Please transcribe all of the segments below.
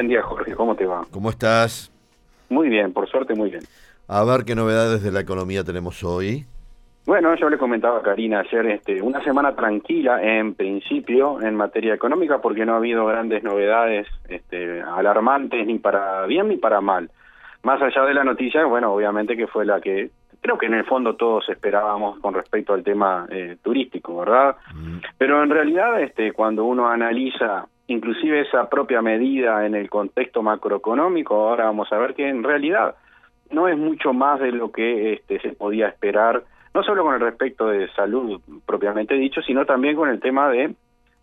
Buen día, Jorge. ¿Cómo te va? ¿Cómo estás? Muy bien, por suerte, muy bien. A ver qué novedades de la economía tenemos hoy. Bueno, yo le comentaba a Karina ayer, este, una semana tranquila en principio en materia económica porque no ha habido grandes novedades este, alarmantes ni para bien ni para mal. Más allá de la noticia, bueno, obviamente que fue la que creo que en el fondo todos esperábamos con respecto al tema eh, turístico, ¿verdad? Mm. Pero en realidad, este, cuando uno analiza inclusive esa propia medida en el contexto macroeconómico, ahora vamos a ver que en realidad no es mucho más de lo que este, se podía esperar, no solo con el respecto de salud propiamente dicho, sino también con el tema de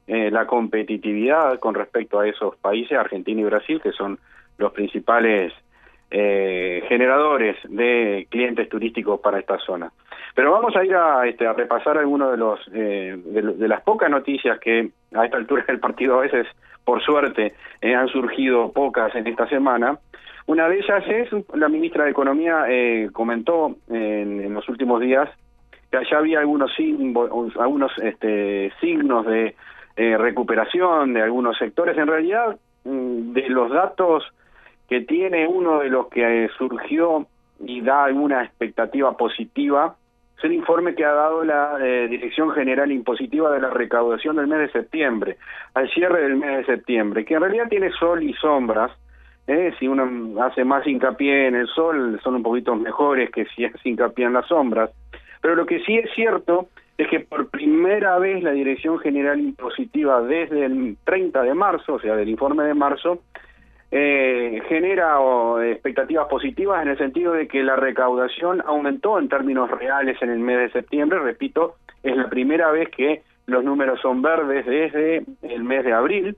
eh, la competitividad con respecto a esos países, Argentina y Brasil, que son los principales eh, generadores de clientes turísticos para esta zona. Pero vamos a ir a, este, a repasar algunos de los eh, de, las pocas noticias que a esta altura del partido a veces, por suerte, eh, han surgido pocas en esta semana. Una de ellas es la ministra de Economía eh, comentó en, los últimos días que allá había algunos algunos este, signos de recuperación de algunos sectores. En realidad, mm, de los datos que tiene uno de los que surgió y da alguna expectativa positiva es el informe que ha dado la eh, Dirección General Impositiva de la Recaudación del mes de septiembre, al cierre del mes de septiembre, que en realidad tiene sol y sombras. ¿eh? Si uno hace más hincapié en el sol, son un poquito mejores que si hace hincapié en las sombras. Pero lo que sí es cierto es que por primera vez la Dirección General Impositiva desde el 30 de marzo, o sea, del informe de marzo, eh, genera expectativas positivas en el sentido de que la recaudación aumentó en términos reales en el mes de septiembre. Repito, es la primera vez que los números son verdes desde el mes de abril.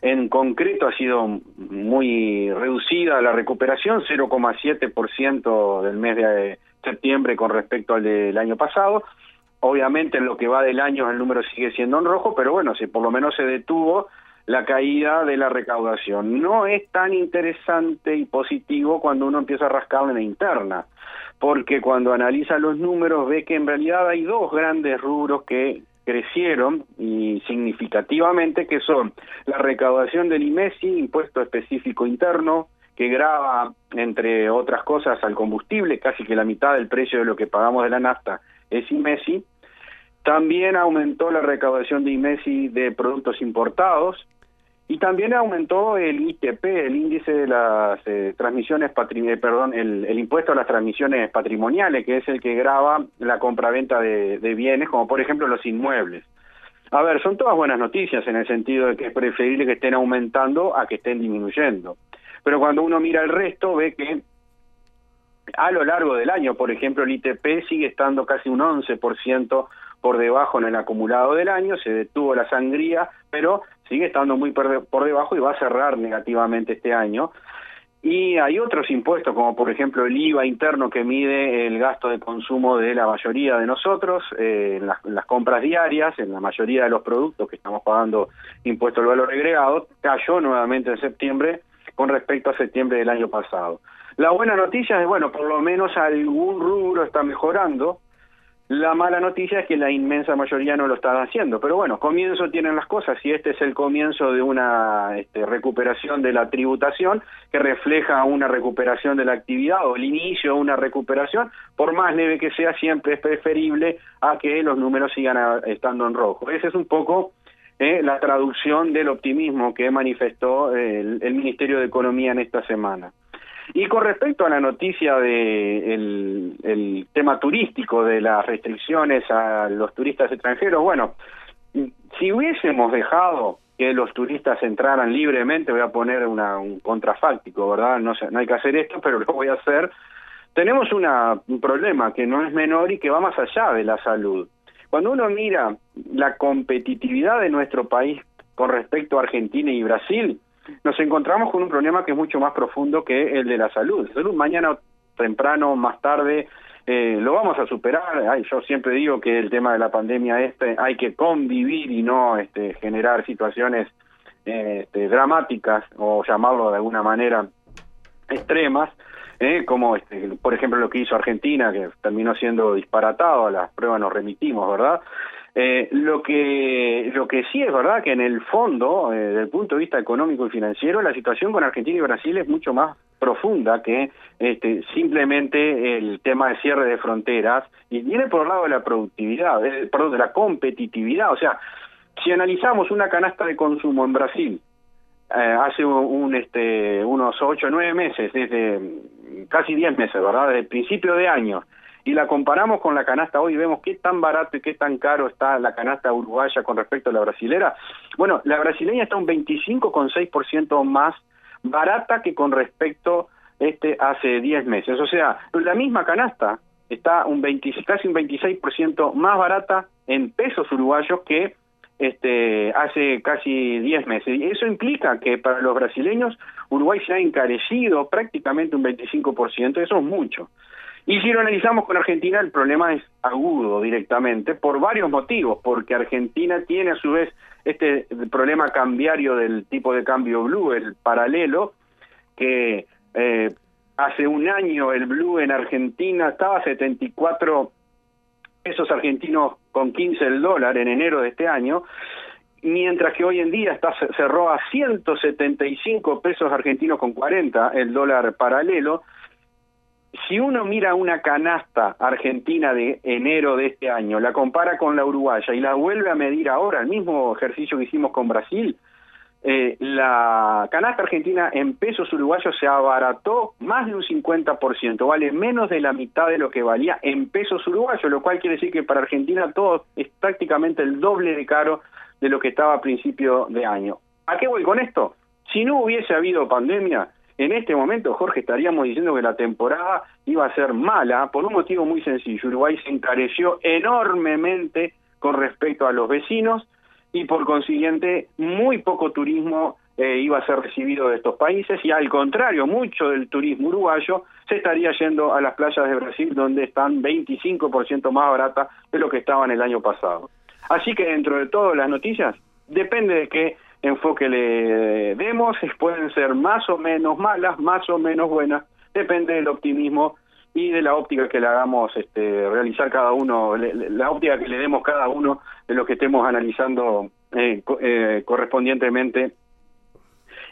En concreto ha sido muy reducida la recuperación, 0,7% del mes de septiembre con respecto al del año pasado. Obviamente en lo que va del año el número sigue siendo en rojo, pero bueno, si por lo menos se detuvo la caída de la recaudación. No es tan interesante y positivo cuando uno empieza a rascar en la interna, porque cuando analiza los números ve que en realidad hay dos grandes rubros que crecieron y significativamente que son la recaudación del IMESI, impuesto específico interno, que graba, entre otras cosas, al combustible, casi que la mitad del precio de lo que pagamos de la nafta es IMESI. También aumentó la recaudación de IMESI de productos importados, y también aumentó el ITP, el índice de las eh, transmisiones patrimoniales, eh, perdón, el, impuesto a las transmisiones patrimoniales, que es el que graba la compraventa de, de bienes, como por ejemplo los inmuebles. A ver, son todas buenas noticias en el sentido de que es preferible que estén aumentando a que estén disminuyendo. Pero cuando uno mira el resto, ve que a lo largo del año, por ejemplo, el ITP sigue estando casi un 11% por debajo en el acumulado del año, se detuvo la sangría, pero sigue estando muy por debajo y va a cerrar negativamente este año. Y hay otros impuestos, como por ejemplo el IVA interno que mide el gasto de consumo de la mayoría de nosotros eh, en, las, compras diarias, en la mayoría de los productos que estamos pagando impuesto al valor agregado, cayó nuevamente en septiembre con respecto a septiembre del año pasado. La buena noticia es, bueno, por lo menos algún rubro está mejorando, la mala noticia es que la inmensa mayoría no lo están haciendo, pero bueno, comienzo tienen las cosas y este es el comienzo de una este, recuperación de la tributación que refleja una recuperación de la actividad o el inicio de una recuperación, por más leve que sea, siempre es preferible a que los números sigan estando en rojo. Ese es un poco eh, la traducción del optimismo que manifestó el Ministerio de Economía en esta semana. Y con respecto a la noticia de el, tema turístico, de las restricciones a los turistas extranjeros, bueno, si hubiésemos dejado que los turistas entraran libremente, voy a poner una, un contrafáctico, ¿verdad? No, no hay que hacer esto, pero lo voy a hacer. Tenemos una, un problema que no es menor y que va más allá de la salud. Cuando uno mira la competitividad de nuestro país con respecto a Argentina y Brasil, nos encontramos con un problema que es mucho más profundo que el de la salud. La salud mañana temprano, más tarde, eh, lo vamos a superar. Ay, yo siempre digo que el tema de la pandemia este hay que convivir y no este, generar situaciones este, dramáticas o llamarlo de alguna manera extremas, eh, como este, por ejemplo lo que hizo Argentina, que terminó siendo disparatado, a las pruebas nos remitimos, ¿verdad? Eh, lo que lo que sí es verdad que en el fondo, eh, desde el punto de vista económico y financiero, la situación con Argentina y Brasil es mucho más profunda que este, simplemente el tema de cierre de fronteras y viene por el lado de la productividad, eh, perdón, de la competitividad. O sea, si analizamos una canasta de consumo en Brasil eh, hace un, este, unos ocho nueve meses, desde casi diez meses, ¿verdad? Desde principio de año, y la comparamos con la canasta hoy, vemos qué tan barato y qué tan caro está la canasta uruguaya con respecto a la brasilera. Bueno, la brasileña está un 25,6% más barata que con respecto este hace 10 meses. O sea, la misma canasta está un 20, casi un 26% más barata en pesos uruguayos que este hace casi 10 meses. Y eso implica que para los brasileños Uruguay se ha encarecido prácticamente un 25%, eso es mucho. Y si lo analizamos con Argentina, el problema es agudo directamente por varios motivos, porque Argentina tiene a su vez este problema cambiario del tipo de cambio blue, el paralelo, que eh, hace un año el blue en Argentina estaba a 74 pesos argentinos con 15 el dólar en enero de este año, mientras que hoy en día está cerró a 175 pesos argentinos con 40 el dólar paralelo, si uno mira una canasta argentina de enero de este año, la compara con la uruguaya y la vuelve a medir ahora, el mismo ejercicio que hicimos con Brasil, eh, la canasta argentina en pesos uruguayos se abarató más de un 50%, vale menos de la mitad de lo que valía en pesos uruguayos, lo cual quiere decir que para Argentina todo es prácticamente el doble de caro de lo que estaba a principio de año. ¿A qué voy con esto? Si no hubiese habido pandemia, en este momento, Jorge, estaríamos diciendo que la temporada iba a ser mala por un motivo muy sencillo. Uruguay se encareció enormemente con respecto a los vecinos y por consiguiente muy poco turismo eh, iba a ser recibido de estos países y al contrario, mucho del turismo uruguayo se estaría yendo a las playas de Brasil donde están 25% más baratas de lo que estaban el año pasado. Así que dentro de todas las noticias, depende de que enfoque le demos, pueden ser más o menos malas, más o menos buenas, depende del optimismo y de la óptica que le hagamos este, realizar cada uno, la óptica que le demos cada uno de lo que estemos analizando eh, eh, correspondientemente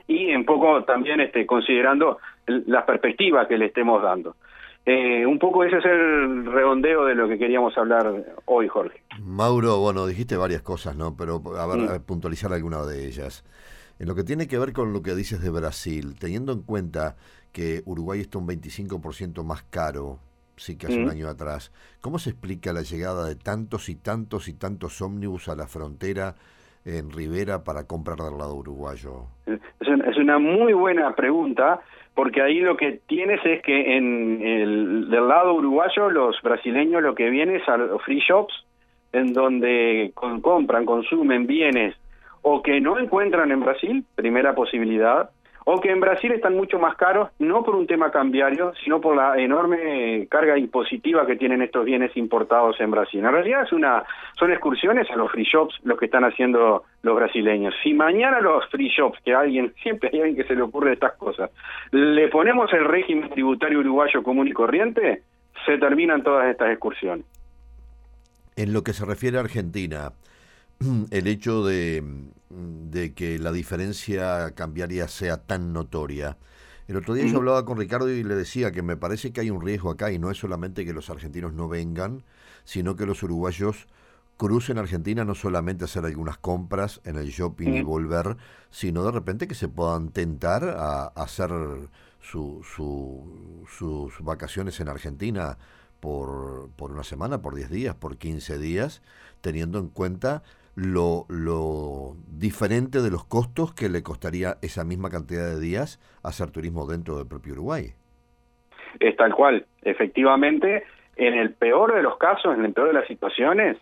y en poco también este, considerando las perspectivas que le estemos dando. Eh, un poco ese es el redondeo de lo que queríamos hablar hoy, Jorge. Mauro, bueno, dijiste varias cosas, ¿no? Pero a ver, a puntualizar alguna de ellas. En lo que tiene que ver con lo que dices de Brasil, teniendo en cuenta que Uruguay está un 25% más caro, sí que hace un año atrás, ¿cómo se explica la llegada de tantos y tantos y tantos ómnibus a la frontera en Rivera para comprar del lado uruguayo? Es una muy buena pregunta porque ahí lo que tienes es que en el del lado uruguayo los brasileños lo que viene es a los free shops en donde compran, consumen bienes o que no encuentran en Brasil, primera posibilidad, o que en Brasil están mucho más caros, no por un tema cambiario, sino por la enorme carga impositiva que tienen estos bienes importados en Brasil. En realidad son excursiones a los free shops los que están haciendo los brasileños. Si mañana los free shops, que alguien, siempre hay alguien que se le ocurre estas cosas, le ponemos el régimen tributario uruguayo común y corriente, se terminan todas estas excursiones. En lo que se refiere a Argentina, el hecho de, que la diferencia cambiaria sea tan notoria. El otro día yo hablaba con Ricardo y le decía que me parece que hay un riesgo acá y no es solamente que los argentinos no vengan, sino que los uruguayos crucen Argentina no solamente a hacer algunas compras en el shopping y volver, sino de repente que se puedan tentar a, hacer su, sus vacaciones en Argentina por, por una semana, por 10 días, por 15 días, teniendo en cuenta lo, lo diferente de los costos que le costaría esa misma cantidad de días hacer turismo dentro del propio Uruguay. Es tal cual, efectivamente, en el peor de los casos, en el peor de las situaciones,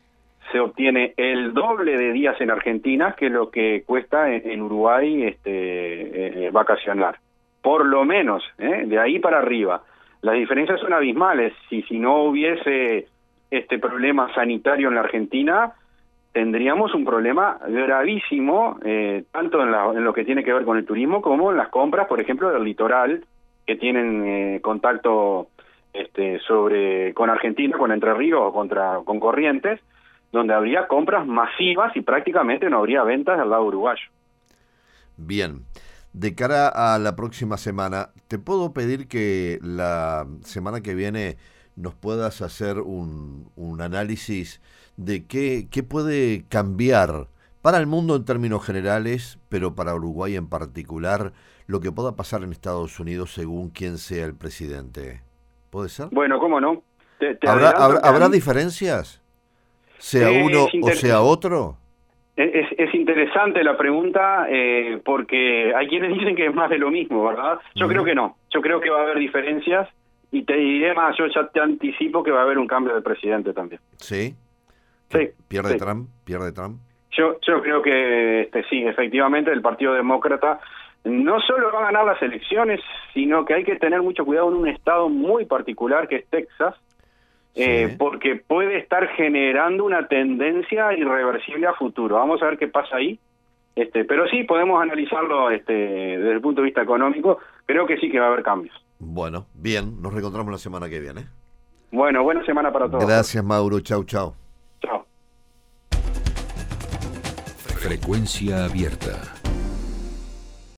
se obtiene el doble de días en Argentina que lo que cuesta en, Uruguay este, eh, vacacionar. Por lo menos, ¿eh? de ahí para arriba. Las diferencias son abismales. Si, si no hubiese este problema sanitario en la Argentina, tendríamos un problema gravísimo, eh, tanto en, en, lo que tiene que ver con el turismo como en las compras, por ejemplo, del litoral, que tienen eh, contacto este, sobre con Argentina, con Entre Ríos o contra, con Corrientes, donde habría compras masivas y prácticamente no habría ventas del lado uruguayo. Bien. De cara a la próxima semana, ¿te puedo pedir que la semana que viene nos puedas hacer un análisis de qué, qué puede cambiar para el mundo en términos generales, pero para Uruguay en particular, lo que pueda pasar en Estados Unidos según quién sea el presidente? ¿Puede ser? Bueno, ¿cómo no? ¿Habrá, ¿habrá diferencias? sea uno o sea otro? Es, es interesante la pregunta eh, porque hay quienes dicen que es más de lo mismo, ¿verdad? Yo creo que no. Yo creo que va a haber diferencias y te diré más, yo ya te anticipo que va a haber un cambio de presidente también. ¿Sí? Sí ¿Pierde Trump? ¿Pierde Trump? Yo, yo creo que este, sí, efectivamente el Partido Demócrata no solo va a ganar las elecciones, sino que hay que tener mucho cuidado en un estado muy particular que es Texas, eh, porque puede estar generando una tendencia irreversible a futuro. Vamos a ver qué pasa ahí. Este, pero sí, podemos analizarlo este, desde el punto de vista económico. Creo que sí que va a haber cambios. Bueno, bien, nos reencontramos la semana que viene. Bueno, buena semana para todos. Gracias, Mauro. Chau, chau. Frecuencia abierta.